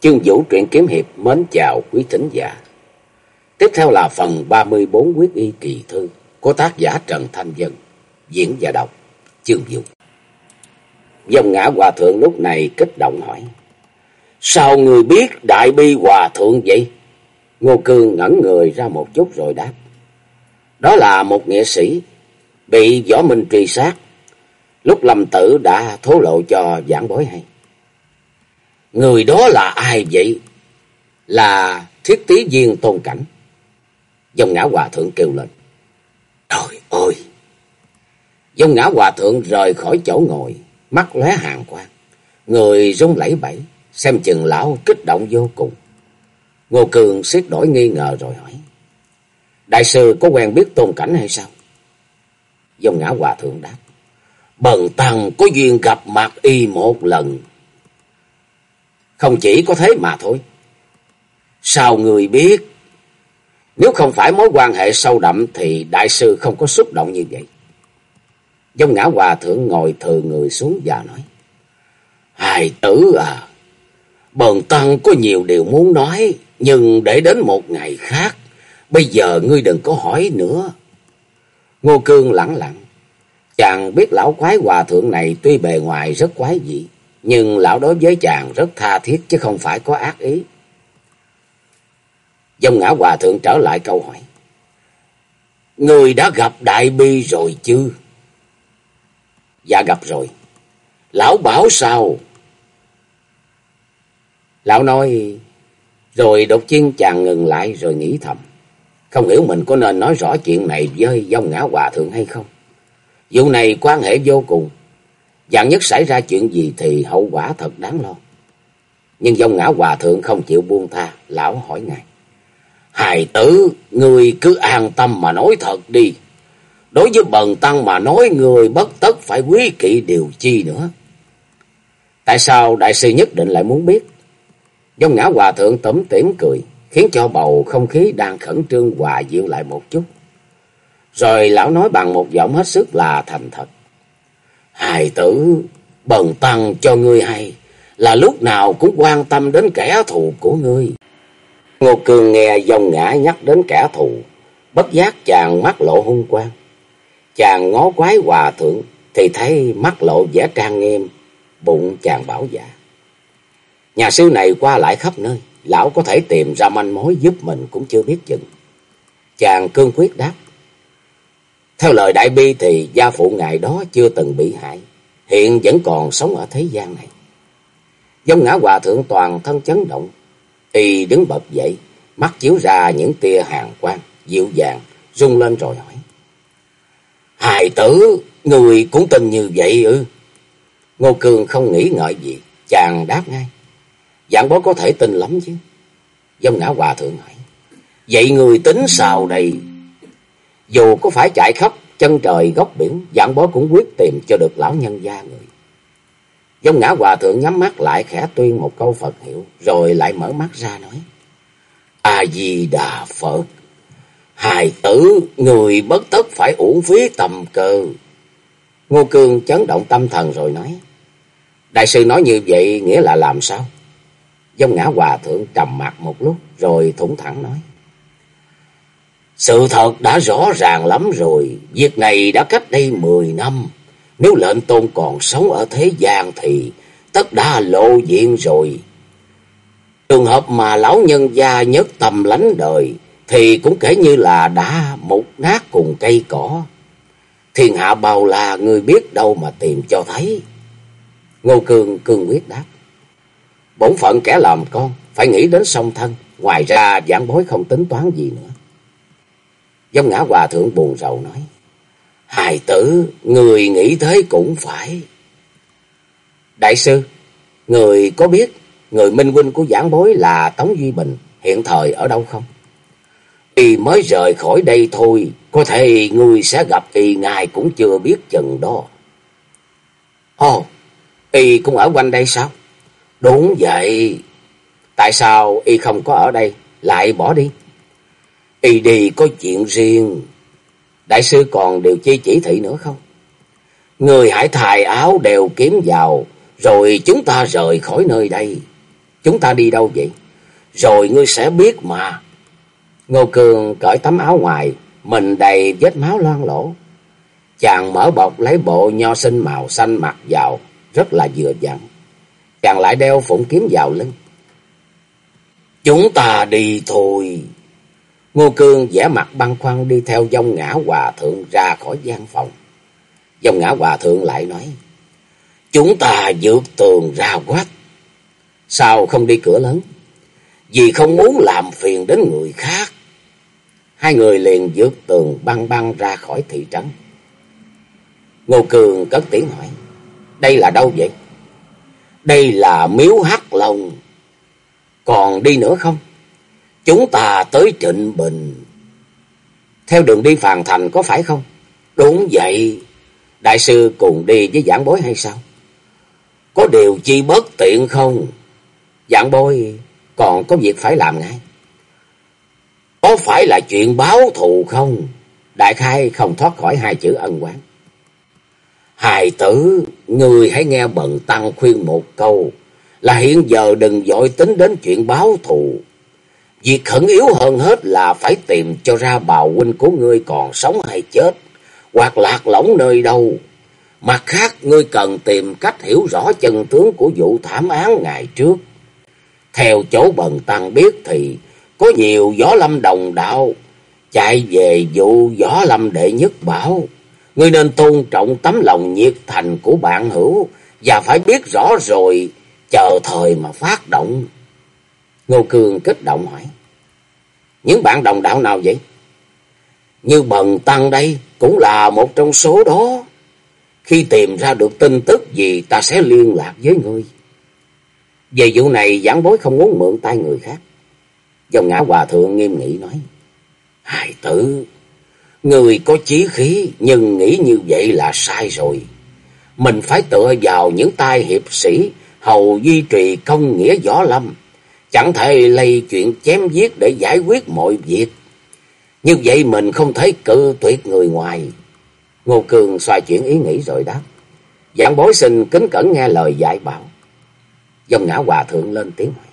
Chương Vũ truyện kiếm hiệp mến chào quý thính giả. Tiếp theo là phần 34 quyết y kỳ thư của tác giả Trần Thanh Dân, diễn và đọc Chương Vũ. Dòng ngã hòa thượng lúc này kích động hỏi. Sao người biết đại bi hòa thượng vậy? Ngô Cương ngẩn người ra một chút rồi đáp. Đó là một nghệ sĩ bị võ minh truy sát. Lúc lâm tử đã thố lộ cho giảng bối hay. Người đó là ai vậy? Là thiết tí viên tôn cảnh. Dòng ngã hòa thượng kêu lên. Trời ơi! Dòng ngã hòa thượng rời khỏi chỗ ngồi, mắt lóe hàng quang. Người rung lẫy bẫy, xem chừng lão kích động vô cùng. Ngô Cường siết đổi nghi ngờ rồi hỏi. Đại sư có quen biết tôn cảnh hay sao? Dòng ngã hòa thượng đáp. Bần tăng có duyên gặp mặt y một lần. Không chỉ có thế mà thôi. Sao người biết? Nếu không phải mối quan hệ sâu đậm thì đại sư không có xúc động như vậy. Dông ngã hòa thượng ngồi thừa người xuống và nói. Hài tử à, bần tăng có nhiều điều muốn nói, nhưng để đến một ngày khác, bây giờ ngươi đừng có hỏi nữa. Ngô Cương lẳng lặng, chàng biết lão quái hòa thượng này tuy bề ngoài rất quái dị, nhưng lão đối với chàng rất tha thiết chứ không phải có ác ý. Dông ngã hòa thượng trở lại câu hỏi. Người đã gặp Đại Bi rồi chứ? Dạ gặp rồi. Lão bảo sao? Lão nói, rồi đột nhiên chàng ngừng lại rồi nghĩ thầm. Không hiểu mình có nên nói rõ chuyện này với dông ngã hòa thượng hay không? Vụ này quan hệ vô cùng. Dạng nhất xảy ra chuyện gì thì hậu quả thật đáng lo. Nhưng dông ngã hòa thượng không chịu buông tha, lão hỏi ngài. Hài tử, người cứ an tâm mà nói thật đi. Đối với bần tăng mà nói người bất tất phải quý kỵ điều chi nữa. Tại sao đại sư nhất định lại muốn biết? Dông ngã hòa thượng tẩm tỉm cười, khiến cho bầu không khí đang khẩn trương hòa dịu lại một chút. Rồi lão nói bằng một giọng hết sức là thành thật. Hài tử, bần tăng cho ngươi hay, là lúc nào cũng quan tâm đến kẻ thù của ngươi. Ngô Cường nghe dòng ngã nhắc đến kẻ thù, bất giác chàng mắt lộ hung quang. Chàng ngó quái hòa thượng thì thấy mắt lộ vẻ trang nghiêm, bụng chàng bảo dạ. Nhà sư này qua lại khắp nơi, lão có thể tìm ra manh mối giúp mình cũng chưa biết chừng. Chàng cương quyết đáp. Theo lời đại bi thì gia phụ ngài đó chưa từng bị hại, hiện vẫn còn sống ở thế gian này. Dông ngã hòa thượng toàn thân chấn động, y đứng bật dậy, mắt chiếu ra những tia hàng quang, dịu dàng, rung lên rồi hỏi. Hài tử, người cũng tin như vậy ư? Ngô Cường không nghĩ ngợi gì, chàng đáp ngay. Dạng bó có thể tin lắm chứ. Dông ngã hòa thượng hỏi. Vậy người tính sao đây? Dù có phải chạy khắp chân trời góc biển, dạng bó cũng quyết tìm cho được lão nhân gia người. Dông ngã hòa thượng nhắm mắt lại khẽ tuyên một câu Phật hiệu, rồi lại mở mắt ra nói. A-di-đà Phật, hài tử, người bất tất phải uổng phí tầm cơ. Ngô Cương chấn động tâm thần rồi nói. Đại sư nói như vậy nghĩa là làm sao? Dông ngã hòa thượng trầm mặt một lúc, rồi thủng thẳng nói. Sự thật đã rõ ràng lắm rồi, việc này đã cách đây mười năm. Nếu lệnh tôn còn sống ở thế gian thì tất đã lộ diện rồi. Trường hợp mà lão nhân gia nhất tầm lánh đời thì cũng kể như là đã mục nát cùng cây cỏ. Thiên hạ bao là người biết đâu mà tìm cho thấy. Ngô Cương cương quyết đáp. Bổn phận kẻ làm con, phải nghĩ đến song thân, ngoài ra giảng bối không tính toán gì nữa giống ngã hòa thượng buồn rầu nói. Hài tử, người nghĩ thế cũng phải. Đại sư, người có biết người minh huynh của giảng bối là Tống Duy Bình hiện thời ở đâu không? Y mới rời khỏi đây thôi, có thể người sẽ gặp y ngài cũng chưa biết chừng đó. Ồ, y cũng ở quanh đây sao? Đúng vậy. Tại sao y không có ở đây, lại bỏ đi? Y đi có chuyện riêng. Đại sư còn điều chi chỉ thị nữa không? Người hãy thài áo đều kiếm vào, rồi chúng ta rời khỏi nơi đây. Chúng ta đi đâu vậy? Rồi ngươi sẽ biết mà. Ngô Cường cởi tấm áo ngoài, mình đầy vết máu loang lỗ. Chàng mở bọc lấy bộ nho sinh màu xanh mặc vào, rất là vừa vặn. Chàng lại đeo phụng kiếm vào lưng. Chúng ta đi thôi. Ngô Cương vẻ mặt băng khoăn đi theo dông ngã hòa thượng ra khỏi gian phòng. Dông ngã hòa thượng lại nói. Chúng ta vượt tường ra quách. Sao không đi cửa lớn? Vì không muốn làm phiền đến người khác. Hai người liền vượt tường băng băng ra khỏi thị trấn. Ngô Cường cất tiếng hỏi. Đây là đâu vậy? Đây là miếu hắc lồng. Còn đi nữa không? Chúng ta tới Trịnh Bình. Theo đường đi Phàn Thành có phải không? Đúng vậy. Đại sư cùng đi với giảng bối hay sao? Có điều chi bất tiện không? Giảng bối còn có việc phải làm ngay. Có phải là chuyện báo thù không? Đại khai không thoát khỏi hai chữ ân quán. Hài tử, người hãy nghe bần tăng khuyên một câu, là hiện giờ đừng dội tính đến chuyện báo thù. Việc khẩn yếu hơn hết là phải tìm cho ra bào huynh của ngươi còn sống hay chết, hoặc lạc lõng nơi đâu. Mặt khác, ngươi cần tìm cách hiểu rõ chân tướng của vụ thảm án ngày trước. Theo chỗ bần tăng biết thì có nhiều gió lâm đồng đạo chạy về vụ gió lâm đệ nhất bảo. Ngươi nên tôn trọng tấm lòng nhiệt thành của bạn hữu và phải biết rõ rồi chờ thời mà phát động. Ngô Cường kích động hỏi. Những bạn đồng đạo nào vậy? Như bần tăng đây cũng là một trong số đó. Khi tìm ra được tin tức gì ta sẽ liên lạc với ngươi. Về vụ này giảng bối không muốn mượn tay người khác. Dòng ngã hòa thượng nghiêm nghị nói. Hài tử, người có chí khí nhưng nghĩ như vậy là sai rồi. Mình phải tựa vào những tay hiệp sĩ hầu duy trì công nghĩa võ lâm. Chẳng thể lây chuyện chém giết để giải quyết mọi việc. Như vậy mình không thể cự tuyệt người ngoài. Ngô Cường xoay chuyển ý nghĩ rồi đáp. Giảng bối sinh kính cẩn nghe lời dạy bảo. Dòng ngã hòa thượng lên tiếng hỏi.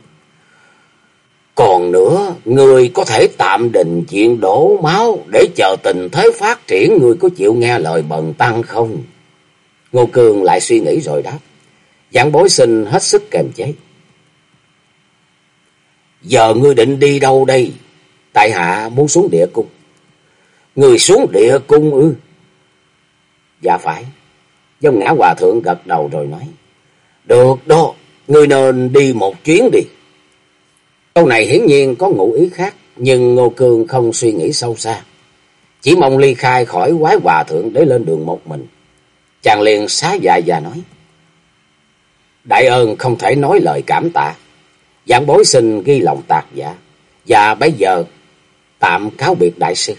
Còn nữa, người có thể tạm đình chuyện đổ máu để chờ tình thế phát triển, người có chịu nghe lời bần tăng không? Ngô Cường lại suy nghĩ rồi đáp. Giảng bối sinh hết sức kềm chế. Giờ ngươi định đi đâu đây? Tại hạ muốn xuống địa cung. Người xuống địa cung ư? Dạ phải. Dông ngã hòa thượng gật đầu rồi nói. Được đó, ngươi nên đi một chuyến đi. Câu này hiển nhiên có ngụ ý khác, nhưng Ngô Cương không suy nghĩ sâu xa. Chỉ mong ly khai khỏi quái hòa thượng để lên đường một mình. Chàng liền xá dài và nói. Đại ơn không thể nói lời cảm tạ. Giảng bối xin ghi lòng tạc giả. Và bây giờ tạm cáo biệt đại sư.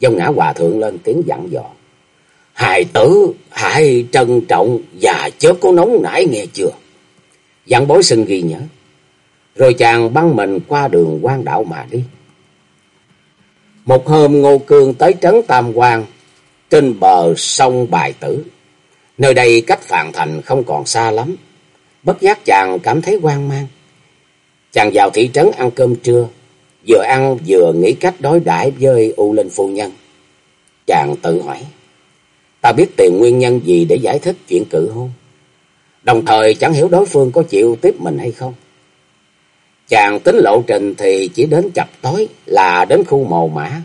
Dông ngã hòa thượng lên tiếng dặn dò. Hài tử, hãy trân trọng và chớ có nóng nảy nghe chưa. Giảng bối xin ghi nhớ. Rồi chàng băng mình qua đường quan đạo mà đi. Một hôm Ngô Cương tới trấn Tam Quan trên bờ sông Bài Tử. Nơi đây cách Phạn Thành không còn xa lắm. Bất giác chàng cảm thấy hoang mang. Chàng vào thị trấn ăn cơm trưa, vừa ăn vừa nghĩ cách đối đãi với U Linh Phu Nhân. Chàng tự hỏi, ta biết tìm nguyên nhân gì để giải thích chuyện cự hôn. Đồng thời chẳng hiểu đối phương có chịu tiếp mình hay không. Chàng tính lộ trình thì chỉ đến chập tối là đến khu màu mã.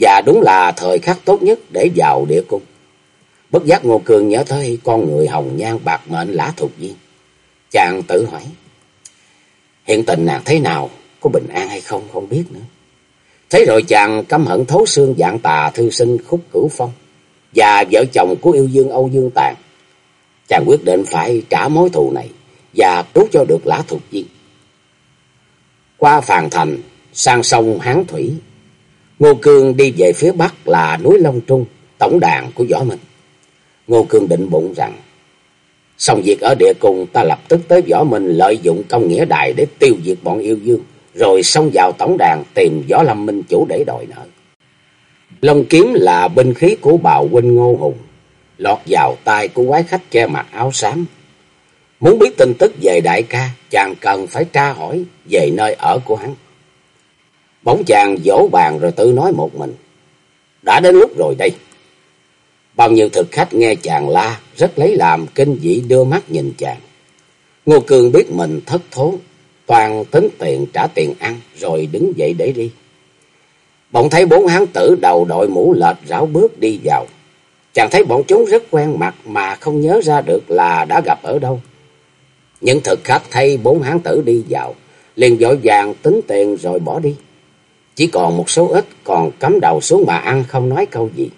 Và đúng là thời khắc tốt nhất để vào địa cung. Bất giác Ngô Cường nhớ tới con người hồng nhan bạc mệnh lã thuộc viên. Chàng tự hỏi. Hiện tình nàng thế nào? Có bình an hay không? Không biết nữa. Thế rồi chàng căm hận thấu xương dạng tà thư sinh khúc cửu phong. Và vợ chồng của yêu dương Âu Dương Tàn. Chàng quyết định phải trả mối thù này. Và cứu cho được lã thuộc viên. Qua phàn thành, sang sông Hán Thủy. Ngô Cương đi về phía bắc là núi Long Trung, tổng đàn của võ minh. Ngô Cương định bụng rằng, xong việc ở địa cùng ta lập tức tới võ minh lợi dụng công nghĩa đài để tiêu diệt bọn yêu dương, rồi xông vào tổng đàn tìm võ lâm minh chủ để đòi nợ. Long kiếm là binh khí của bào huynh Ngô Hùng, lọt vào tay của quái khách che mặt áo xám. Muốn biết tin tức về đại ca, chàng cần phải tra hỏi về nơi ở của hắn. Bỗng chàng vỗ bàn rồi tự nói một mình. Đã đến lúc rồi đây. Bao nhiêu thực khách nghe chàng la, rất lấy làm kinh dị đưa mắt nhìn chàng. Ngô Cương biết mình thất thố toàn tính tiền trả tiền ăn, rồi đứng dậy để đi. Bỗng thấy bốn hán tử đầu đội mũ lệch rảo bước đi vào. Chàng thấy bọn chúng rất quen mặt mà không nhớ ra được là đã gặp ở đâu. Những thực khách thấy bốn hán tử đi vào, liền vội vàng tính tiền rồi bỏ đi. Chỉ còn một số ít còn cắm đầu xuống mà ăn không nói câu gì.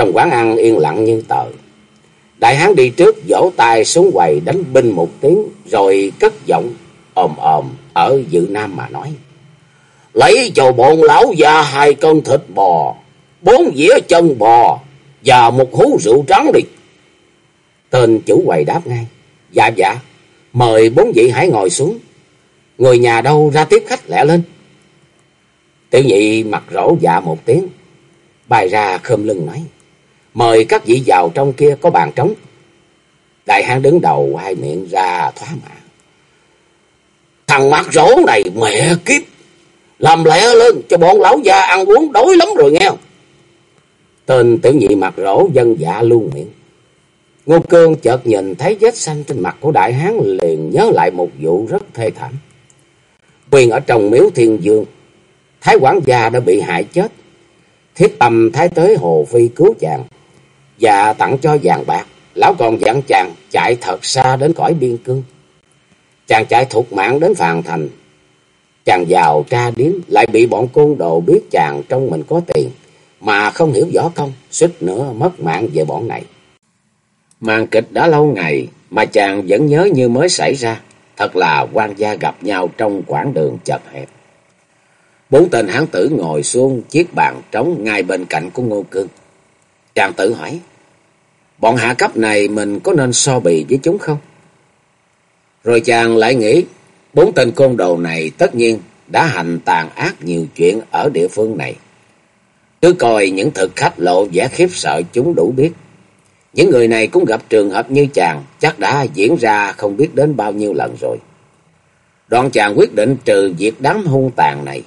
Trong quán ăn yên lặng như tờ. Đại hán đi trước vỗ tay xuống quầy đánh binh một tiếng rồi cất giọng ồm ồm ở dự nam mà nói. Lấy cho bọn lão già hai cân thịt bò, bốn dĩa chân bò và một hú rượu trắng đi. Tên chủ quầy đáp ngay. Dạ dạ, mời bốn vị hãy ngồi xuống. Người nhà đâu ra tiếp khách lẹ lên. Tiểu nhị mặt rỗ dạ một tiếng. Bài ra khơm lưng nói. Mời các vị vào trong kia có bàn trống. Đại hán đứng đầu hai miệng ra thoá mạ. Thằng mặt rỗ này mẹ kiếp. Làm lẹ lên cho bọn lão già ăn uống đói lắm rồi nghe. Tên tiểu nhị mặt rỗ dân dạ luôn miệng. Ngô Cương chợt nhìn thấy vết xanh trên mặt của đại hán liền nhớ lại một vụ rất thê thảm. Quyền ở trong miếu thiên dương, thái quản gia đã bị hại chết. Thiết tâm thái tới Hồ Phi cứu chàng và tặng cho vàng bạc. Lão còn dặn chàng chạy thật xa đến cõi biên cương. Chàng chạy thuộc mạng đến Phàn Thành. Chàng vào tra điếm lại bị bọn côn đồ biết chàng trong mình có tiền mà không hiểu võ công, suýt nữa mất mạng về bọn này. Màn kịch đã lâu ngày mà chàng vẫn nhớ như mới xảy ra. Thật là quan gia gặp nhau trong quãng đường chật hẹp. Bốn tên hán tử ngồi xuống chiếc bàn trống ngay bên cạnh của Ngô Cương. Chàng tự hỏi, bọn hạ cấp này mình có nên so bì với chúng không? Rồi chàng lại nghĩ, bốn tên côn đồ này tất nhiên đã hành tàn ác nhiều chuyện ở địa phương này. Cứ coi những thực khách lộ vẻ khiếp sợ chúng đủ biết. Những người này cũng gặp trường hợp như chàng, chắc đã diễn ra không biết đến bao nhiêu lần rồi. Đoạn chàng quyết định trừ diệt đám hung tàn này.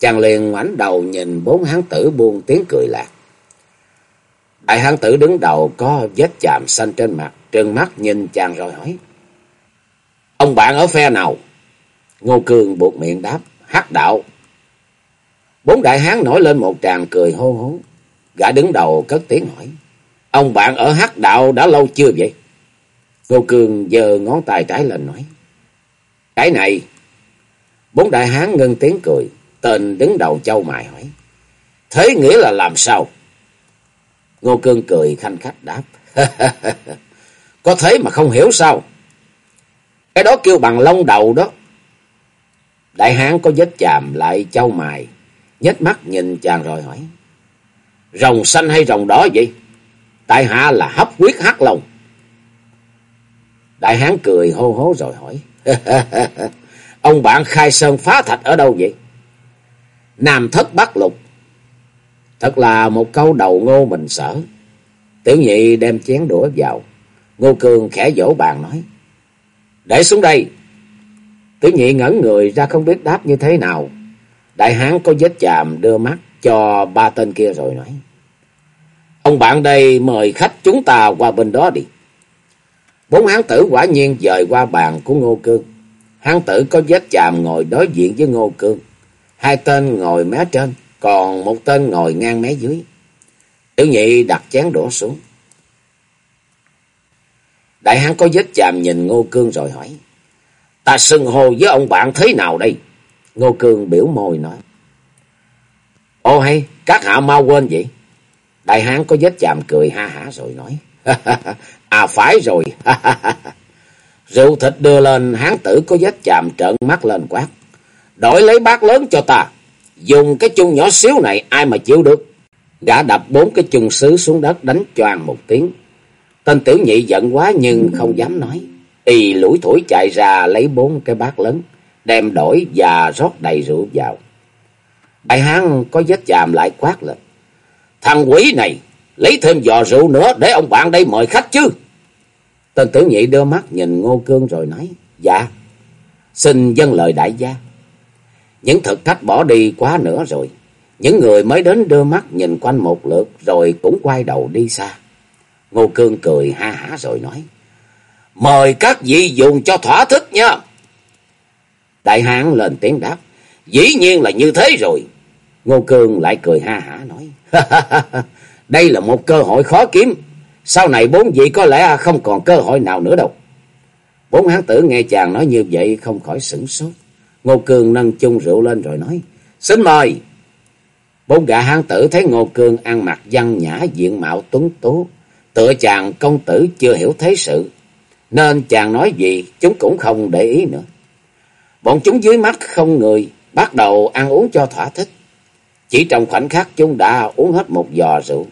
Chàng liền ngoảnh đầu nhìn bốn hán tử buông tiếng cười lạc. Đại hán tử đứng đầu có vết chạm xanh trên mặt, trừng mắt nhìn chàng rồi hỏi. Ông bạn ở phe nào? Ngô Cường buộc miệng đáp, hắc đạo. Bốn đại hán nổi lên một tràng cười hô hố. Gã đứng đầu cất tiếng hỏi. Ông bạn ở hắc đạo đã lâu chưa vậy? Ngô Cường giơ ngón tay trái lên nói. Cái này. Bốn đại hán ngưng tiếng cười. Tên đứng đầu châu mài hỏi. Thế nghĩa là làm sao? Ngô Cương cười khanh khách đáp. Có thế mà không hiểu sao? Cái đó kêu bằng lông đầu đó. Đại hán có vết chàm lại châu mài. nhếch mắt nhìn chàng rồi hỏi. Rồng xanh hay rồng đỏ vậy? Tại hạ là hấp quyết hắc lòng. Đại hán cười hô hố rồi hỏi. Ông bạn khai sơn phá thạch ở đâu vậy? Nam thất bắc lục. Thật là một câu đầu ngô mình sở. Tiểu nhị đem chén đũa vào. Ngô Cường khẽ vỗ bàn nói. Để xuống đây. Tiểu nhị ngẩn người ra không biết đáp như thế nào. Đại hán có vết chàm đưa mắt cho ba tên kia rồi nói. Ông bạn đây mời khách chúng ta qua bên đó đi. Bốn hán tử quả nhiên dời qua bàn của Ngô Cương. Hán tử có vết chàm ngồi đối diện với Ngô Cương. Hai tên ngồi mé trên, còn một tên ngồi ngang mé dưới. Tiểu nhị đặt chén đổ xuống. Đại hán có vết chàm nhìn Ngô Cương rồi hỏi. Ta xưng hô với ông bạn thế nào đây? Ngô Cương biểu môi nói. Ô hay, các hạ mau quên vậy. Đại hán có vết chàm cười ha hả rồi nói. à phải rồi. Rượu thịt đưa lên hán tử có vết chàm trợn mắt lên quát. Đổi lấy bát lớn cho ta. Dùng cái chung nhỏ xíu này ai mà chịu được. Gã đập bốn cái chung sứ xuống đất đánh choàng một tiếng. Tên tiểu nhị giận quá nhưng không dám nói. Y lủi thủi chạy ra lấy bốn cái bát lớn. Đem đổi và rót đầy rượu vào. Đại hán có vết chàm lại quát lên. Thằng quỷ này, lấy thêm giò rượu nữa để ông bạn đây mời khách chứ. Tên tử nhị đưa mắt nhìn Ngô Cương rồi nói, dạ, xin dân lời đại gia. Những thực khách bỏ đi quá nữa rồi. Những người mới đến đưa mắt nhìn quanh một lượt rồi cũng quay đầu đi xa. Ngô Cương cười ha hả rồi nói. Mời các vị dùng cho thỏa thích nha. Đại hán lên tiếng đáp. Dĩ nhiên là như thế rồi. Ngô Cương lại cười ha hả nói. Đây là một cơ hội khó kiếm. Sau này bốn vị có lẽ không còn cơ hội nào nữa đâu. Bốn hán tử nghe chàng nói như vậy không khỏi sửng sốt. Ngô Cương nâng chung rượu lên rồi nói. Xin mời. Bốn gã hán tử thấy Ngô Cương ăn mặc văn nhã, diện mạo tuấn tú. Tựa chàng công tử chưa hiểu thế sự. Nên chàng nói gì chúng cũng không để ý nữa. Bọn chúng dưới mắt không người. Bắt đầu ăn uống cho thỏa thích. Chỉ trong khoảnh khắc chúng đã uống hết một giò rượu.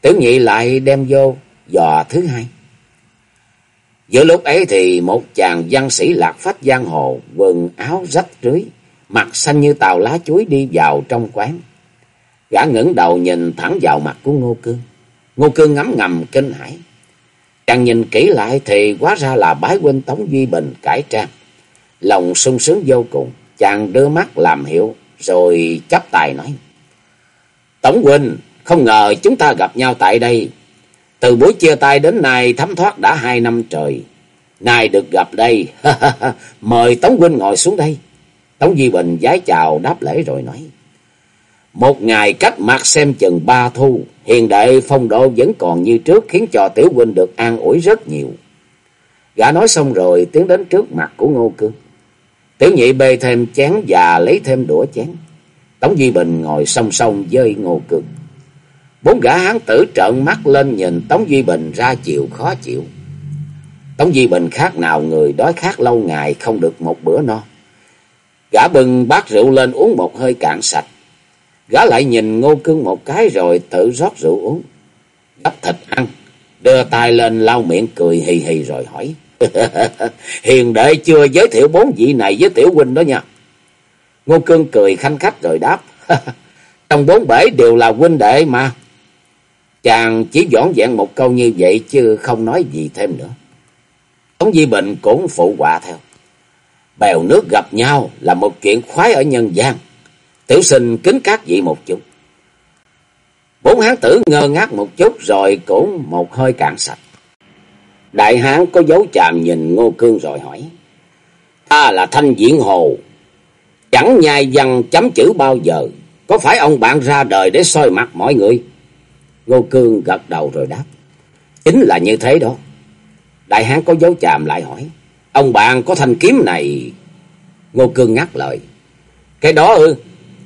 Tiểu nhị lại đem vô giò thứ hai. Giữa lúc ấy thì một chàng văn sĩ lạc phách giang hồ, quần áo rách rưới, mặt xanh như tàu lá chuối đi vào trong quán. Gã ngẩng đầu nhìn thẳng vào mặt của Ngô Cương. Ngô Cương ngắm ngầm kinh hãi. Chàng nhìn kỹ lại thì hóa ra là bái huynh Tống Duy Bình cải trang. Lòng sung sướng vô cùng, chàng đưa mắt làm hiệu, rồi chấp tài nói. Tống huynh, không ngờ chúng ta gặp nhau tại đây. Từ buổi chia tay đến nay thấm thoát đã hai năm trời. Nay được gặp đây, mời Tống huynh ngồi xuống đây. Tống Duy Bình giái chào đáp lễ rồi nói. Một ngày cách mặt xem chừng ba thu, hiền đệ phong độ vẫn còn như trước khiến cho tiểu huynh được an ủi rất nhiều. Gã nói xong rồi tiến đến trước mặt của Ngô Cương. Tiểu nhị bê thêm chén và lấy thêm đũa chén. Tống Duy Bình ngồi song song với Ngô Cương. Bốn gã hán tử trợn mắt lên nhìn Tống Duy Bình ra chịu khó chịu. Tống Duy Bình khác nào người đói khát lâu ngày không được một bữa no. Gã bưng bát rượu lên uống một hơi cạn sạch. Gã lại nhìn Ngô Cương một cái rồi tự rót rượu uống. Gắp thịt ăn, đưa tay lên lau miệng cười hì hì rồi hỏi. Hiền đệ chưa giới thiệu bốn vị này với tiểu huynh đó nha. Ngô Cương cười khanh khách rồi đáp. Trong bốn bể đều là huynh đệ mà. Chàng chỉ dõn dẹn một câu như vậy chứ không nói gì thêm nữa. Tống Di Bình cũng phụ họa theo. Bèo nước gặp nhau là một chuyện khoái ở nhân gian. Tiểu sinh kính các vị một chút. Bốn hán tử ngơ ngác một chút rồi cũng một hơi cạn sạch. Đại hán có dấu chàm nhìn Ngô Cương rồi hỏi. Ta là Thanh Diễn Hồ. Chẳng nhai văn chấm chữ bao giờ. Có phải ông bạn ra đời để soi mặt mọi người? Ngô Cương gật đầu rồi đáp. Chính là như thế đó. Đại hán có dấu chạm lại hỏi. Ông bạn có thanh kiếm này... Ngô Cương ngắt lời. Cái đó ư.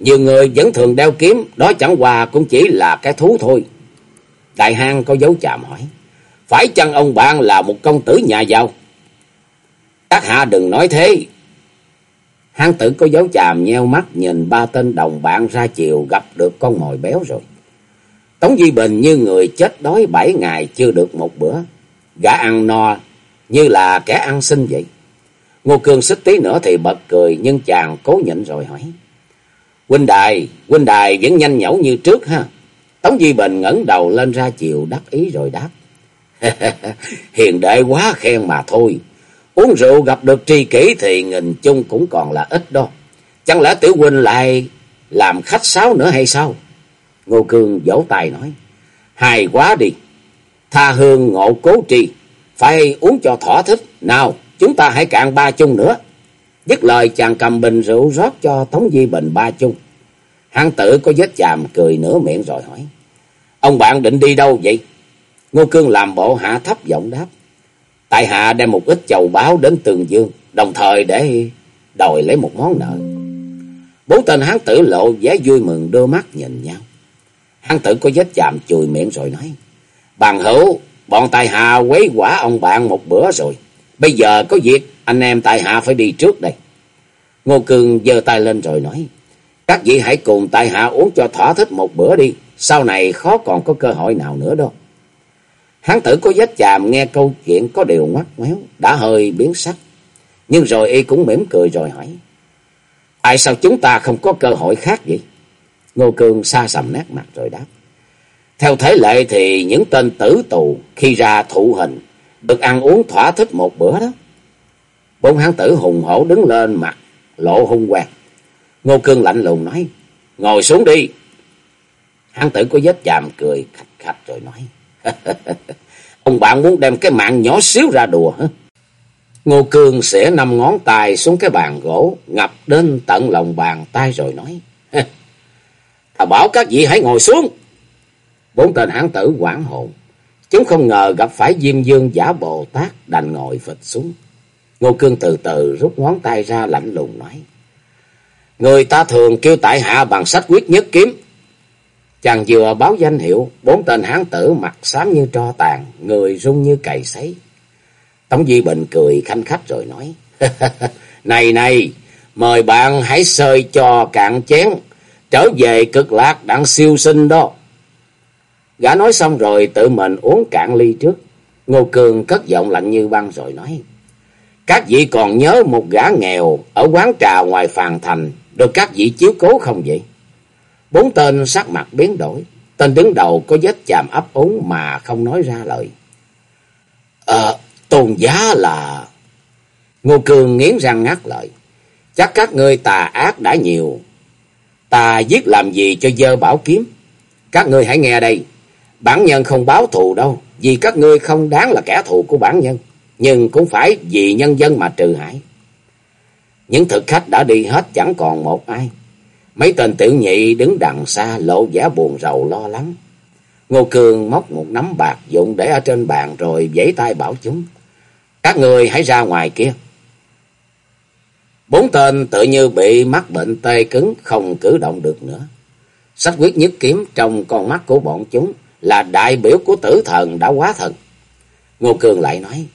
nhiều người vẫn thường đeo kiếm. Đó chẳng qua cũng chỉ là cái thú thôi. Đại hán có dấu chạm hỏi. Phải chăng ông bạn là một công tử nhà giàu? Các hạ đừng nói thế. Hán tử có dấu chàm nheo mắt nhìn ba tên đồng bạn ra chiều gặp được con mồi béo rồi. Tống Duy Bình như người chết đói bảy ngày chưa được một bữa. Gã ăn no như là kẻ ăn xin vậy. Ngô Cương xích tí nữa thì bật cười nhưng chàng cố nhịn rồi hỏi. Huynh đài, huynh đài vẫn nhanh nhẩu như trước ha. Tống Duy Bình ngẩng đầu lên ra chiều đắc ý rồi đáp. Hiền đệ quá khen mà thôi. Uống rượu gặp được tri kỷ thì nghìn chung cũng còn là ít đó. Chẳng lẽ tiểu huynh lại làm khách sáo nữa hay sao? Ngô Cương vỗ tài nói. Hài quá đi. Tha hương ngộ cố trì Phải uống cho thỏa thích. Nào chúng ta hãy cạn ba chung nữa. Dứt lời chàng cầm bình rượu rót cho Tống Di Bình ba chung. Hán tử có vết chàm cười nửa miệng rồi hỏi. Ông bạn định đi đâu vậy? Ngô Cương làm bộ hạ thấp giọng đáp. Tại hạ đem một ít chầu báo đến Tường Dương, đồng thời để đòi lấy một món nợ. Bốn tên hán tử lộ vẻ vui mừng đưa mắt nhìn nhau hắn tự có vết chạm chùi miệng rồi nói. Bằng hữu, bọn tài hạ quấy quả ông bạn một bữa rồi. Bây giờ có việc, anh em tài hạ phải đi trước đây. Ngô Cương giơ tay lên rồi nói. Các vị hãy cùng tại hạ uống cho thỏa thích một bữa đi. Sau này khó còn có cơ hội nào nữa đâu. Hán tử có vết chàm nghe câu chuyện có điều ngoắt ngoéo, đã hơi biến sắc. Nhưng rồi y cũng mỉm cười rồi hỏi. Tại sao chúng ta không có cơ hội khác vậy? Ngô Cương xa sầm nét mặt rồi đáp. Theo thế lệ thì những tên tử tù khi ra thụ hình được ăn uống thỏa thích một bữa đó. Bốn hán tử hùng hổ đứng lên mặt, lộ hung quang. Ngô Cương lạnh lùng nói, ngồi xuống đi. Hán tử có vết chàm cười khạch khạch rồi nói, ông bạn muốn đem cái mạng nhỏ xíu ra đùa hả? Ngô Cương sẽ năm ngón tay xuống cái bàn gỗ, ngập đến tận lòng bàn tay rồi nói, Ta bảo các vị hãy ngồi xuống. Bốn tên hán tử quảng hồn. Chúng không ngờ gặp phải Diêm Dương giả Bồ Tát đành ngồi phịch xuống. Ngô Cương từ từ rút ngón tay ra lạnh lùng nói. Người ta thường kêu tại hạ bằng sách quyết nhất kiếm. Chàng vừa báo danh hiệu, bốn tên hán tử mặt xám như tro tàn, người rung như cày sấy. Tống Di Bình cười khanh khách rồi nói. này này, mời bạn hãy sơi cho cạn chén, trở về cực lạc đặng siêu sinh đó. Gã nói xong rồi tự mình uống cạn ly trước. Ngô Cường cất giọng lạnh như băng rồi nói. Các vị còn nhớ một gã nghèo ở quán trà ngoài phàn thành được các vị chiếu cố không vậy? Bốn tên sắc mặt biến đổi. Tên đứng đầu có vết chàm ấp úng mà không nói ra lời. Ờ, tôn giá là... Ngô Cường nghiến răng ngắt lời. Chắc các ngươi tà ác đã nhiều. Ta giết làm gì cho dơ bảo kiếm? Các ngươi hãy nghe đây. Bản nhân không báo thù đâu. Vì các ngươi không đáng là kẻ thù của bản nhân, nhưng cũng phải vì nhân dân mà trừ hại. Những thực khách đã đi hết chẳng còn một ai. Mấy tên tiểu nhị đứng đằng xa lộ vẻ buồn rầu lo lắng. Ngô Cường móc một nắm bạc dụng để ở trên bàn rồi giãy tay bảo chúng. Các người hãy ra ngoài kia. Bốn tên tự như bị mắc bệnh tê cứng không cử động được nữa. Sách quyết nhất kiếm trong con mắt của bọn chúng là đại biểu của tử thần đã quá thần. Ngô Cường lại nói.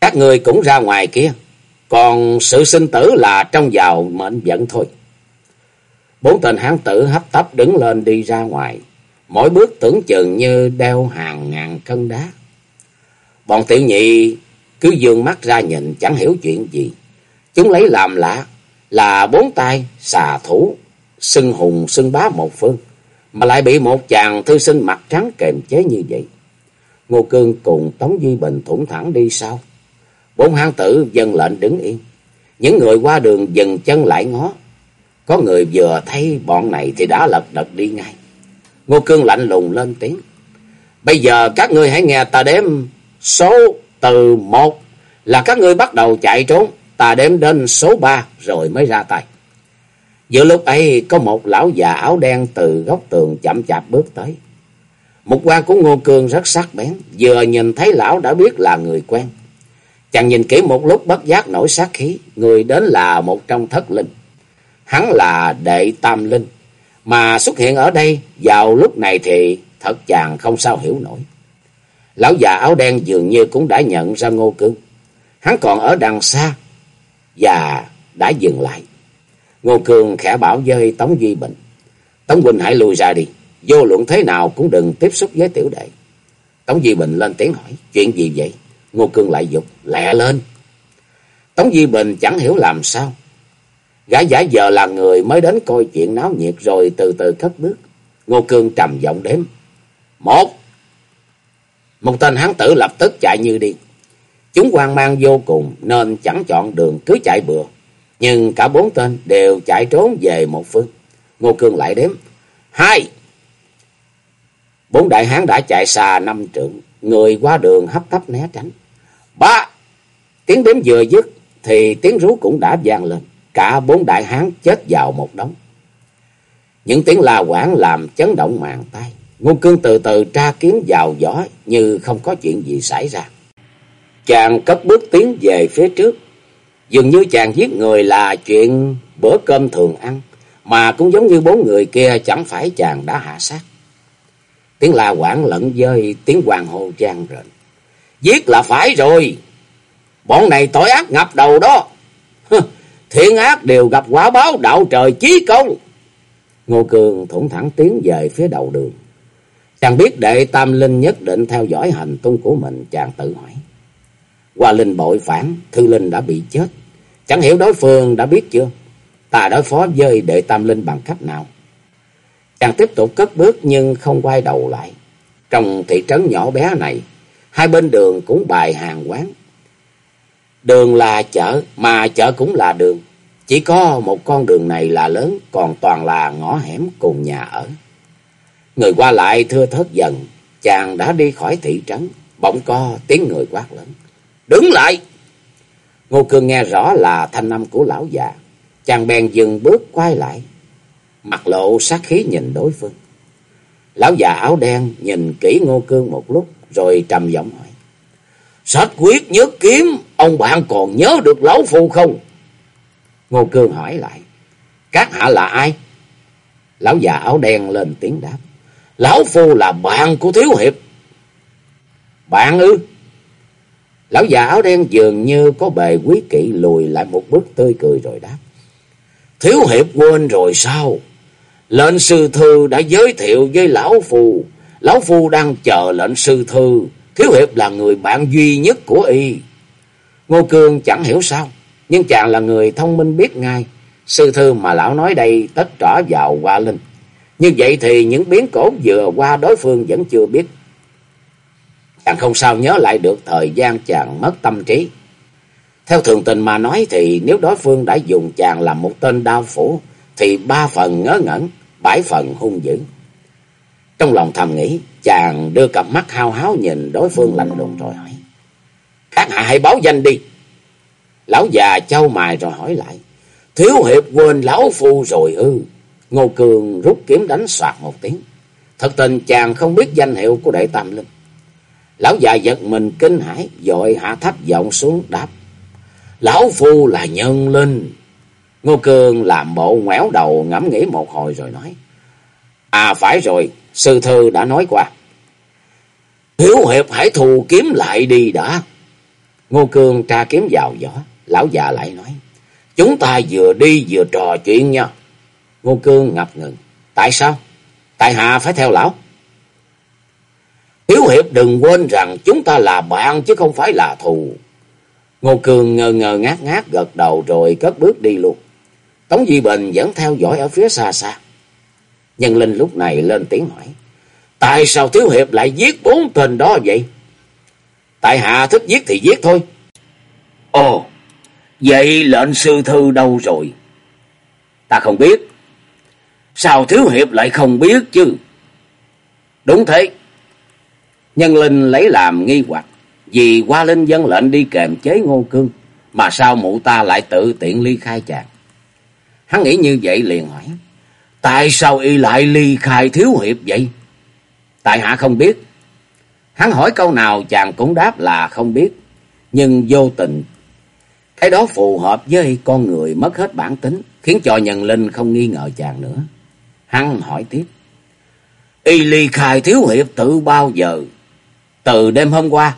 Các người cũng ra ngoài kia. Còn sự sinh tử là trong vào mệnh vận thôi. Bốn tên hán tử hấp tấp đứng lên đi ra ngoài. Mỗi bước tưởng chừng như đeo hàng ngàn cân đá. Bọn tiểu nhị cứ dương mắt ra nhìn chẳng hiểu chuyện gì. Chúng lấy làm lạ là bốn tay xà thủ, xưng hùng xưng bá một phương. Mà lại bị một chàng thư sinh mặt trắng kềm chế như vậy. Ngô Cương cùng Tống Duy Bình thủng thẳng đi sau. Bốn hán tử dân lệnh đứng yên. Những người qua đường dừng chân lại ngó. Có người vừa thấy bọn này thì đã lật đật đi ngay. Ngô Cương lạnh lùng lên tiếng. Bây giờ các ngươi hãy nghe ta đếm số từ một là các ngươi bắt đầu chạy trốn. Ta đếm đến số ba rồi mới ra tay. Giữa lúc ấy có một lão già áo đen từ góc tường chậm chạp bước tới. Một quan của Ngô Cương rất sắc bén. Vừa nhìn thấy lão đã biết là người quen. Chàng nhìn kỹ một lúc bất giác nổi sát khí, người đến là một trong thất linh. Hắn là đệ tam linh, mà xuất hiện ở đây vào lúc này thì thật chàng không sao hiểu nổi. Lão già áo đen dường như cũng đã nhận ra ngô cương. Hắn còn ở đằng xa và đã dừng lại. Ngô Cương khẽ bảo với Tống Duy Bình. Tống Quỳnh hãy lùi ra đi. Vô luận thế nào cũng đừng tiếp xúc với tiểu đệ. Tống Duy Bình lên tiếng hỏi. Chuyện gì vậy? Ngô Cương lại dục, lẹ lên. Tống duy Bình chẳng hiểu làm sao. Gã giả giờ là người mới đến coi chuyện náo nhiệt rồi từ từ cất bước. Ngô Cương trầm giọng đếm. Một. Một tên hán tử lập tức chạy như đi. Chúng hoang mang vô cùng, nên chẳng chọn đường cứ chạy bừa. Nhưng cả bốn tên đều chạy trốn về một phương. Ngô Cương lại đếm. Hai. Bốn đại hán đã chạy xa năm trượng. Người qua đường hấp tấp né tránh. Ba! Tiếng đếm vừa dứt thì tiếng rú cũng đã vang lên. Cả bốn đại hán chết vào một đống. Những tiếng la quảng làm chấn động màn tay. Ngô cương từ từ tra kiếm vào gió như không có chuyện gì xảy ra. Chàng cất bước tiến về phía trước. Dường như chàng giết người là chuyện bữa cơm thường ăn. Mà cũng giống như bốn người kia chẳng phải chàng đã hạ sát. Tiếng la quảng lẫn dơi, tiếng hoàng hồ trang rền. Giết là phải rồi. Bọn này tội ác ngập đầu đó. Thiện ác đều gặp quả báo đạo trời chí công. Ngô Cường thủng thẳng tiến về phía đầu đường. Chàng biết đệ Tam Linh nhất định theo dõi hành tung của mình, chàng tự hỏi. Qua Linh bội phản, Thư Linh đã bị chết. Chẳng hiểu đối phương đã biết chưa? Ta đối phó với đệ Tam Linh bằng cách nào? Chàng tiếp tục cất bước nhưng không quay đầu lại. Trong thị trấn nhỏ bé này, Hai bên đường cũng bài hàng quán. Đường là chợ, mà chợ cũng là đường. Chỉ có một con đường này là lớn, còn toàn là ngõ hẻm cùng nhà ở. Người qua lại thưa thớt dần, chàng đã đi khỏi thị trấn, bỗng co tiếng người quát lớn. Đứng lại! Ngô Cương nghe rõ là thanh âm của lão già. Chàng bèn dừng bước quay lại, mặt lộ sát khí nhìn đối phương. Lão già áo đen nhìn kỹ Ngô Cương một lúc, rồi trầm giọng hỏi. Sách quyết nhất kiếm, ông bạn còn nhớ được lão phu không? Ngô Cương hỏi lại. Các hạ là ai? Lão già áo đen lên tiếng đáp. Lão phu là bạn của Thiếu Hiệp. Bạn ư? Lão già áo đen dường như có bề quý kỵ lùi lại một bước tươi cười rồi đáp. Thiếu Hiệp quên rồi sao? Lệnh sư thư đã giới thiệu với Lão phù Lão Phu đang chờ lệnh sư thư. Thiếu Hiệp là người bạn duy nhất của y. Ngô Cương chẳng hiểu sao. Nhưng chàng là người thông minh biết ngay. Sư thư mà lão nói đây tất trở vào qua linh. Như vậy thì những biến cố vừa qua đối phương vẫn chưa biết. Chàng không sao nhớ lại được thời gian chàng mất tâm trí. Theo thường tình mà nói thì nếu đối phương đã dùng chàng làm một tên đao phủ thì ba phần ngớ ngẩn, bảy phần hung dữ. Trong lòng thầm nghĩ, chàng đưa cặp mắt hao háo nhìn đối phương lạnh lùng rồi hỏi. Các hạ hãy báo danh đi. Lão già châu mài rồi hỏi lại. Thiếu hiệp quên lão phu rồi ư. Ngô Cường rút kiếm đánh soạt một tiếng. Thật tình chàng không biết danh hiệu của đệ tam linh. Lão già giật mình kinh hãi, dội hạ thấp giọng xuống đáp. Lão phu là nhân linh. Ngô Cường làm bộ ngoéo đầu ngẫm nghĩ một hồi rồi nói. À phải rồi, sư thư đã nói qua. Hiếu hiệp hãy thù kiếm lại đi đã. Ngô Cường tra kiếm vào giỏ, lão già lại nói. Chúng ta vừa đi vừa trò chuyện nha. Ngô Cương ngập ngừng. Tại sao? Tại hạ phải theo lão. Hiếu Hiệp đừng quên rằng chúng ta là bạn chứ không phải là thù. Ngô Cường ngờ ngờ ngát ngát gật đầu rồi cất bước đi luôn. Tống Di Bình vẫn theo dõi ở phía xa xa. Nhân Linh lúc này lên tiếng hỏi. Tại sao Thiếu Hiệp lại giết bốn tên đó vậy? Tại hạ thích giết thì giết thôi. Ồ, vậy lệnh sư thư đâu rồi? Ta không biết. Sao Thiếu Hiệp lại không biết chứ? Đúng thế. Nhân Linh lấy làm nghi hoặc. Vì qua linh dân lệnh đi kèm chế ngô cương. Mà sao mụ ta lại tự tiện ly khai chàng? Hắn nghĩ như vậy liền hỏi. Tại sao y lại ly khai Thiếu Hiệp vậy? Tại hạ không biết. Hắn hỏi câu nào chàng cũng đáp là không biết. Nhưng vô tình. Cái đó phù hợp với con người mất hết bản tính. Khiến cho nhân linh không nghi ngờ chàng nữa. Hắn hỏi tiếp. Y ly khai thiếu hiệp tự bao giờ? Từ đêm hôm qua.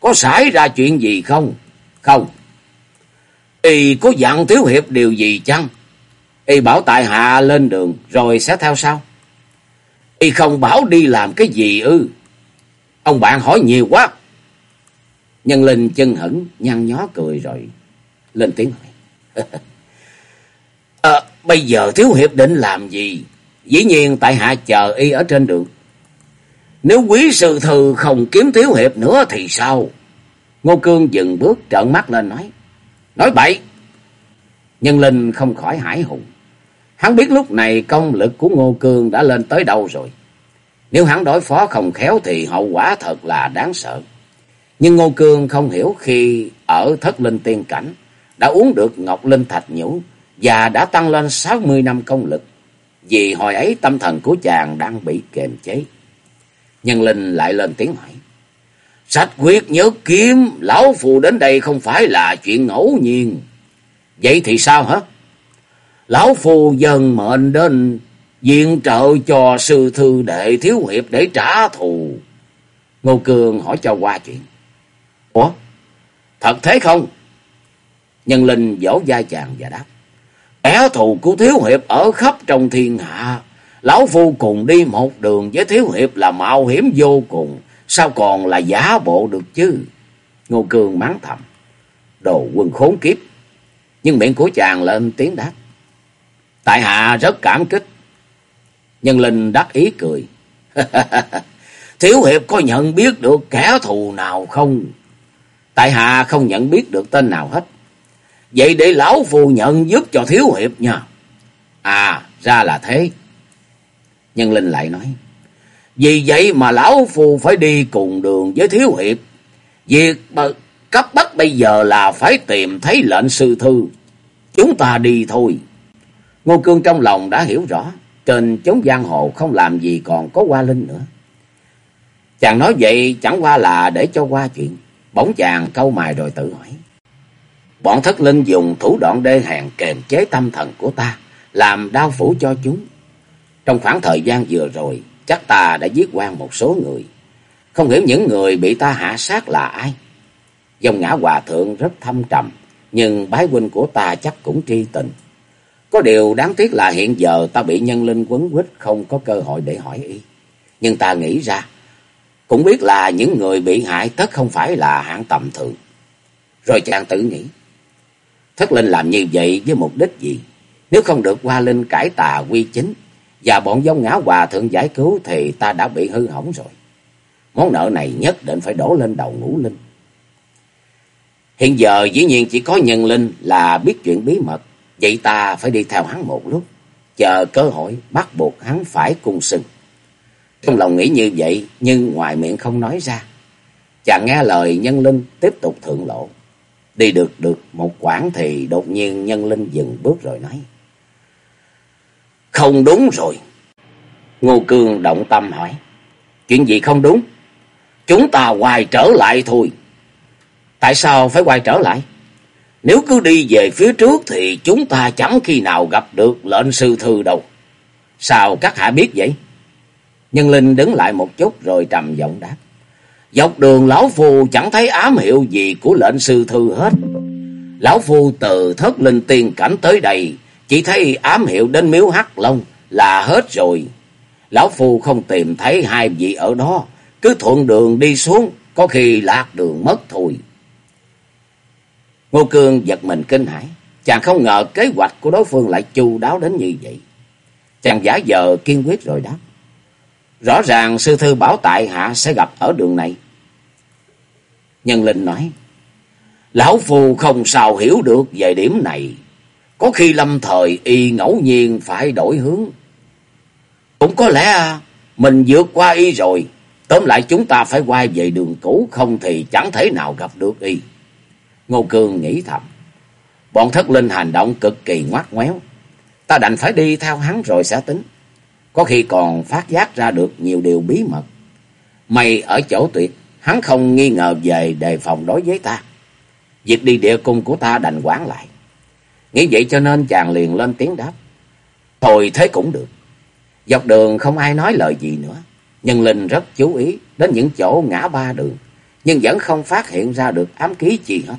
Có xảy ra chuyện gì không? Không. Y có dặn thiếu hiệp điều gì chăng? Y bảo tại hạ lên đường rồi sẽ theo sau. Y không bảo đi làm cái gì ư? Ông bạn hỏi nhiều quá. Nhân linh chân hững nhăn nhó cười rồi lên tiếng hỏi. à, bây giờ thiếu hiệp định làm gì? Dĩ nhiên tại hạ chờ y ở trên đường. Nếu quý sư thư không kiếm thiếu hiệp nữa thì sao? Ngô Cương dừng bước, trợn mắt lên nói. Nói bậy. Nhân linh không khỏi hải hùng. Hắn biết lúc này công lực của Ngô Cương đã lên tới đâu rồi. Nếu hắn đối phó không khéo thì hậu quả thật là đáng sợ. Nhưng Ngô Cương không hiểu khi ở thất linh tiên cảnh, đã uống được Ngọc Linh Thạch Nhũ và đã tăng lên sáu mươi năm công lực. Vì hồi ấy tâm thần của chàng đang bị kềm chế. Nhân Linh lại lên tiếng hỏi. Sách quyết nhớ kiếm, lão phù đến đây không phải là chuyện ngẫu nhiên. Vậy thì sao hả? Lão phù dần mệnh đến viện trợ cho sư thư đệ thiếu hiệp để trả thù. Ngô Cường hỏi cho qua chuyện. Ủa? Thật thế không? Nhân Linh vỗ vai chàng và đáp. Kẻ thù của Thiếu Hiệp ở khắp trong thiên hạ. Lão Phu cùng đi một đường với Thiếu Hiệp là mạo hiểm vô cùng. Sao còn là giả bộ được chứ? Ngô Cường mắng thầm. Đồ quân khốn kiếp. Nhưng miệng của chàng lên tiếng đáp. Tại hạ rất cảm kích. Nhân Linh đắc ý cười. Thiếu hiệp có nhận biết được kẻ thù nào không? Tại hạ không nhận biết được tên nào hết. Vậy để lão phù nhận giúp cho thiếu hiệp nha. À, ra là thế. Nhân linh lại nói. Vì vậy mà lão phù phải đi cùng đường với thiếu hiệp. Việc cấp bách bây giờ là phải tìm thấy lệnh sư thư. Chúng ta đi thôi. Ngô Cương trong lòng đã hiểu rõ. Trên chốn giang hồ không làm gì còn có qua linh nữa. Chàng nói vậy chẳng qua là để cho qua chuyện. Bỗng chàng câu mài rồi tự hỏi. Bọn thất linh dùng thủ đoạn đê hèn kềm chế tâm thần của ta, làm đau phủ cho chúng. Trong khoảng thời gian vừa rồi, chắc ta đã giết quan một số người. Không hiểu những người bị ta hạ sát là ai. Dòng ngã hòa thượng rất thâm trầm, nhưng bái huynh của ta chắc cũng tri tình. Có điều đáng tiếc là hiện giờ ta bị nhân linh quấn quýt không có cơ hội để hỏi y. Nhưng ta nghĩ ra, cũng biết là những người bị hại tất không phải là hạng tầm thường. Rồi chàng tự nghĩ, Thất Linh làm như vậy với mục đích gì? Nếu không được qua Linh cải tà quy chính và bọn dông ngã hòa thượng giải cứu thì ta đã bị hư hỏng rồi. Món nợ này nhất định phải đổ lên đầu ngũ linh. Hiện giờ dĩ nhiên chỉ có nhân linh là biết chuyện bí mật. Vậy ta phải đi theo hắn một lúc. Chờ cơ hội bắt buộc hắn phải cung sừng. Trong lòng nghĩ như vậy, nhưng ngoài miệng không nói ra. Chàng nghe lời nhân linh tiếp tục thượng lộ. Đi được được một quãng thì đột nhiên nhân linh dừng bước rồi nói. Không đúng rồi. Ngô Cương động tâm hỏi. Chuyện gì không đúng? Chúng ta quay trở lại thôi. Tại sao phải quay trở lại? Nếu cứ đi về phía trước thì chúng ta chẳng khi nào gặp được lệnh sư thư đâu. Sao các hạ biết vậy? Nhân Linh đứng lại một chút rồi trầm giọng đáp. Dọc đường Lão Phu chẳng thấy ám hiệu gì của lệnh sư thư hết. Lão Phu từ thất linh tiên cảnh tới đây, chỉ thấy ám hiệu đến miếu hắc long là hết rồi. Lão Phu không tìm thấy hai vị ở đó, cứ thuận đường đi xuống, có khi lạc đường mất thôi. Ngô Cương giật mình kinh hãi, chàng không ngờ kế hoạch của đối phương lại chu đáo đến như vậy. Chàng giả giờ kiên quyết rồi đáp. Rõ ràng sư thư bảo tại hạ sẽ gặp ở đường này. Nhân linh nói. Lão Phu không sao hiểu được về điểm này. Có khi lâm thời y ngẫu nhiên phải đổi hướng. Cũng có lẽ mình vượt qua y rồi. Tóm lại chúng ta phải quay về đường cũ không thì chẳng thể nào gặp được y. Ngô Cương nghĩ thầm. Bọn thất linh hành động cực kỳ ngoắt ngoéo. Ta đành phải đi theo hắn rồi sẽ tính. Có khi còn phát giác ra được nhiều điều bí mật. May ở chỗ tuyệt, hắn không nghi ngờ về đề phòng đối với ta. Việc đi địa cung của ta đành quản lại. Nghĩ vậy cho nên chàng liền lên tiếng đáp. Thôi thế cũng được. Dọc đường không ai nói lời gì nữa. Nhân linh rất chú ý đến những chỗ ngã ba đường. Nhưng vẫn không phát hiện ra được ám ký gì hết.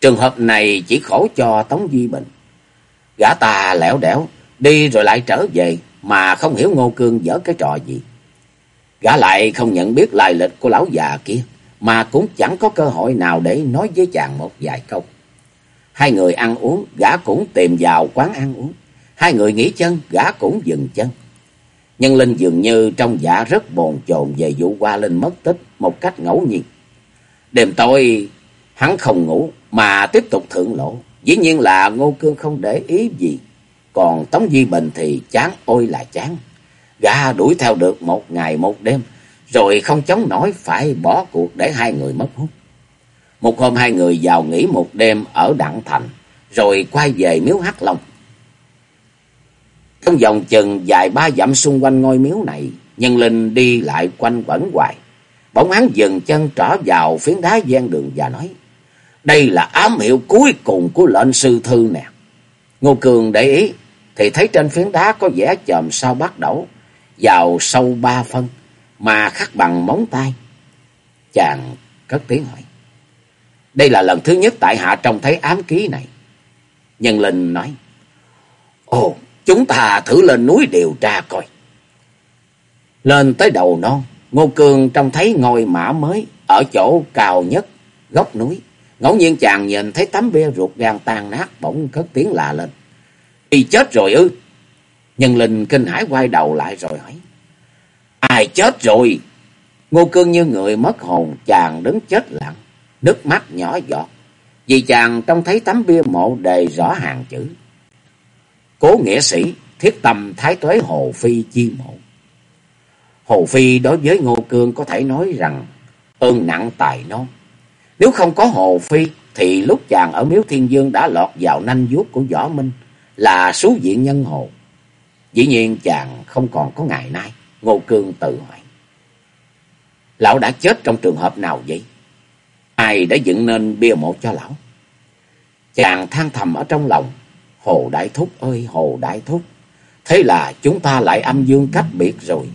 Trường hợp này chỉ khổ cho Tống Duy Bình. Gã ta lẻo đẻo, đi rồi lại trở về mà không hiểu Ngô Cương dở cái trò gì. Gã lại không nhận biết lai lịch của lão già kia, mà cũng chẳng có cơ hội nào để nói với chàng một vài câu. Hai người ăn uống, gã cũng tìm vào quán ăn uống. Hai người nghỉ chân, gã cũng dừng chân. Nhân Linh dường như trong dạ rất bồn chồn về vụ qua Linh mất tích một cách ngẫu nhiên. Đêm tối, hắn không ngủ mà tiếp tục thượng lộ. Dĩ nhiên là Ngô Cương không để ý gì. Còn Tống Duy Bình thì chán ôi là chán. Gã đuổi theo được một ngày một đêm, rồi không chống nổi phải bỏ cuộc để hai người mất hút. Một hôm hai người vào nghỉ một đêm ở Đặng Thành, rồi quay về miếu Hắc Long. Trong vòng chừng dài ba dặm xung quanh ngôi miếu này, nhân linh đi lại quanh quẩn hoài. Bỗng hắn dừng chân trở vào phiến đá gian đường và nói, đây là ám hiệu cuối cùng của lệnh sư thư nè. Ngô Cường để ý, thì thấy trên phiến đá có vẻ chòm sao bắt đầu, vào sâu ba phân, mà khắc bằng móng tay. Chàng cất tiếng hỏi. Đây là lần thứ nhất tại hạ trông thấy ám ký này. Nhân linh nói. Ồ, chúng ta thử lên núi điều tra coi. Lên tới đầu non, Ngô Cương trông thấy ngôi mã mới ở chỗ cao nhất góc núi. Ngẫu nhiên chàng nhìn thấy tấm bia ruột gan tan nát bỗng cất tiếng lạ lên. Y chết rồi ư? Nhân linh kinh hãi quay đầu lại rồi hỏi. Ai chết rồi? Ngô cương như người mất hồn, chàng đứng chết lặng, nước mắt nhỏ giọt. Vì chàng trông thấy tấm bia mộ đề rõ hàng chữ. Cố nghĩa sĩ, thiết tâm thái tuế Hồ Phi chi mộ. Hồ Phi đối với Ngô Cương có thể nói rằng ơn nặng tài non. Nếu không có Hồ Phi thì lúc chàng ở Miếu Thiên Dương đã lọt vào nanh vuốt của Võ Minh là số diện nhân hồ. Dĩ nhiên chàng không còn có ngày nay. Ngô Cương tự hỏi. Lão đã chết trong trường hợp nào vậy? Ai đã dựng nên bia mộ cho lão? Chàng than thầm ở trong lòng. Hồ Đại Thúc ơi Hồ Đại Thúc. Thế là chúng ta lại âm dương cách biệt rồi.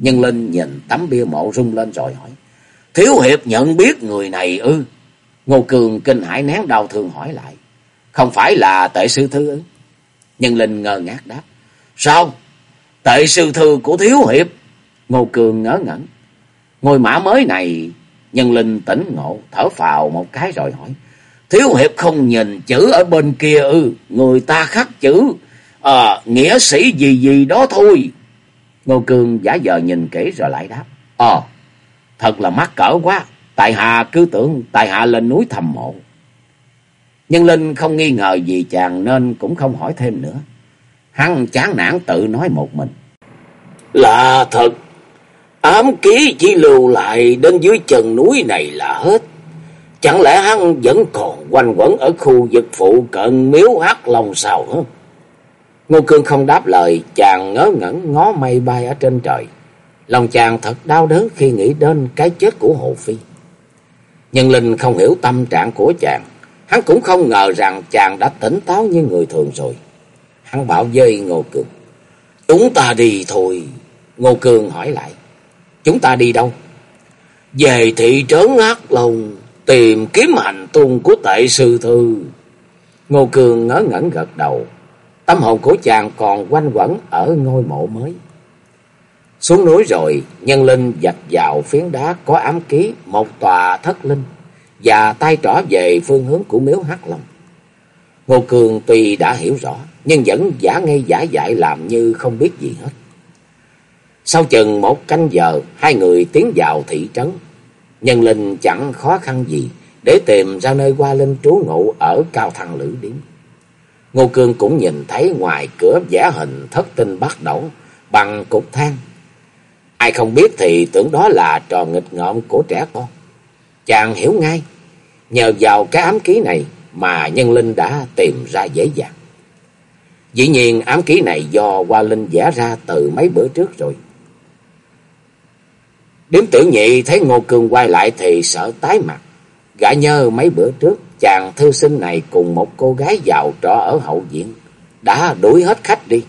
Nhân Linh nhìn tấm bia mộ rung lên rồi hỏi. Thiếu hiệp nhận biết người này ư? Ngô Cường kinh hãi nén đau thương hỏi lại. Không phải là tệ sư thư ư? Nhân Linh ngơ ngác đáp. Sao? Tệ sư thư của Thiếu Hiệp? Ngô Cường ngớ ngẩn. Ngôi mã mới này, Nhân Linh tỉnh ngộ, thở phào một cái rồi hỏi. Thiếu Hiệp không nhìn chữ ở bên kia ư? Người ta khắc chữ, à, nghĩa sĩ gì gì đó thôi. Ngô Cương giả vờ nhìn kỹ rồi lại đáp. Ờ, thật là mắc cỡ quá. Tại hạ cứ tưởng tại hạ lên núi thầm mộ. Nhân Linh không nghi ngờ gì chàng nên cũng không hỏi thêm nữa. Hắn chán nản tự nói một mình. Là thật, ám ký chỉ lưu lại đến dưới chân núi này là hết. Chẳng lẽ hắn vẫn còn quanh quẩn ở khu vực phụ cận miếu hắc long sao hả? Ngô Cương không đáp lời, chàng ngớ ngẩn ngó mây bay ở trên trời. Lòng chàng thật đau đớn khi nghĩ đến cái chết của Hồ Phi. Nhân Linh không hiểu tâm trạng của chàng. Hắn cũng không ngờ rằng chàng đã tỉnh táo như người thường rồi. Hắn bảo dây Ngô Cường. Chúng ta đi thôi. Ngô Cường hỏi lại. Chúng ta đi đâu? Về thị trấn Hắc Long tìm kiếm hành tung của tệ sư thư. Ngô Cường ngớ ngẩn gật đầu. Tâm hồn của chàng còn quanh quẩn ở ngôi mộ mới. Xuống núi rồi, nhân linh dạch vào phiến đá có ám ký một tòa thất linh và tay trỏ về phương hướng của miếu Hắc Long. Ngô Cường tuy đã hiểu rõ, nhưng vẫn giả ngây giả dại làm như không biết gì hết. Sau chừng một canh giờ, hai người tiến vào thị trấn. Nhân linh chẳng khó khăn gì để tìm ra nơi qua linh trú ngụ ở cao thăng lữ điếm. Ngô Cương cũng nhìn thấy ngoài cửa vẽ hình thất tinh bắt đầu bằng cục than. Ai không biết thì tưởng đó là trò nghịch ngợm của trẻ con. Chàng hiểu ngay, nhờ vào cái ám ký này mà nhân linh đã tìm ra dễ dàng. Dĩ nhiên ám ký này do Hoa Linh vẽ ra từ mấy bữa trước rồi. Điếm tử nhị thấy Ngô Cương quay lại thì sợ tái mặt. Gã nhớ mấy bữa trước chàng thư sinh này cùng một cô gái giàu trọ ở hậu viện đã đuổi hết khách đi.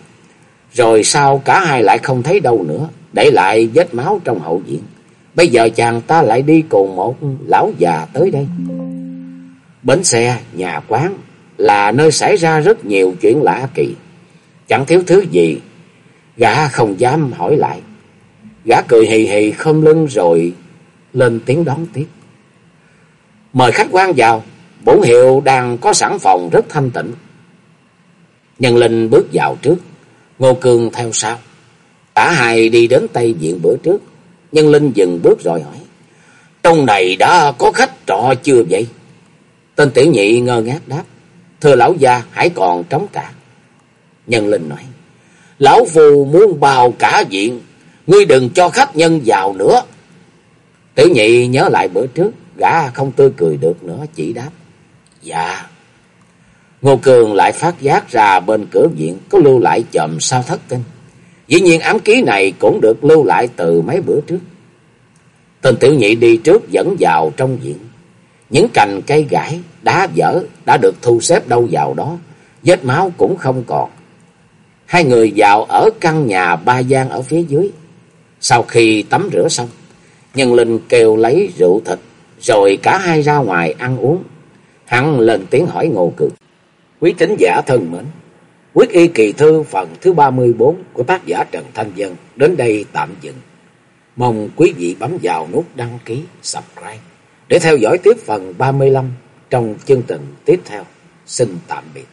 Rồi sau cả hai lại không thấy đâu nữa, để lại vết máu trong hậu viện. Bây giờ chàng ta lại đi cùng một lão già tới đây. Bến xe, nhà quán là nơi xảy ra rất nhiều chuyện lạ kỳ. Chẳng thiếu thứ gì. Gã không dám hỏi lại. Gã cười hì hì, khom lưng rồi lên tiếng đón tiếp. Mời khách quan vào. Bổn hiệu đang có sẵn phòng rất thanh tịnh. Nhân Linh bước vào trước. Ngô Cương theo sau. Cả hai đi đến Tây Viện bữa trước. Nhân Linh dừng bước rồi hỏi. Trong này đã có khách trọ chưa vậy? Tên tiểu nhị ngơ ngác đáp. Thưa lão gia, hãy còn trống cả. Nhân Linh nói. Lão phù muốn bao cả viện. Ngươi đừng cho khách nhân vào nữa. Tiểu nhị nhớ lại bữa trước. Gã không tươi cười được nữa chỉ đáp. Dạ. Ngô Cường lại phát giác ra bên cửa viện có lưu lại chòm sao thất tinh. Dĩ nhiên ám ký này cũng được lưu lại từ mấy bữa trước. Tên tiểu nhị đi trước dẫn vào trong viện. Những cành cây gãy, đá vỡ đã được thu xếp đâu vào đó. Vết máu cũng không còn. Hai người vào ở căn nhà ba gian ở phía dưới. Sau khi tắm rửa xong, nhân linh kêu lấy rượu thịt. Rồi cả hai ra ngoài ăn uống. Hắn lên tiếng hỏi Ngô Cường. Quý tín giả thân mến. Quyết y kỳ thư phần thứ 34 của tác giả Trần Thanh Dân đến đây tạm dừng. Mong quý vị bấm vào nút đăng ký, subscribe để theo dõi tiếp phần 35 trong chương trình tiếp theo. Xin tạm biệt.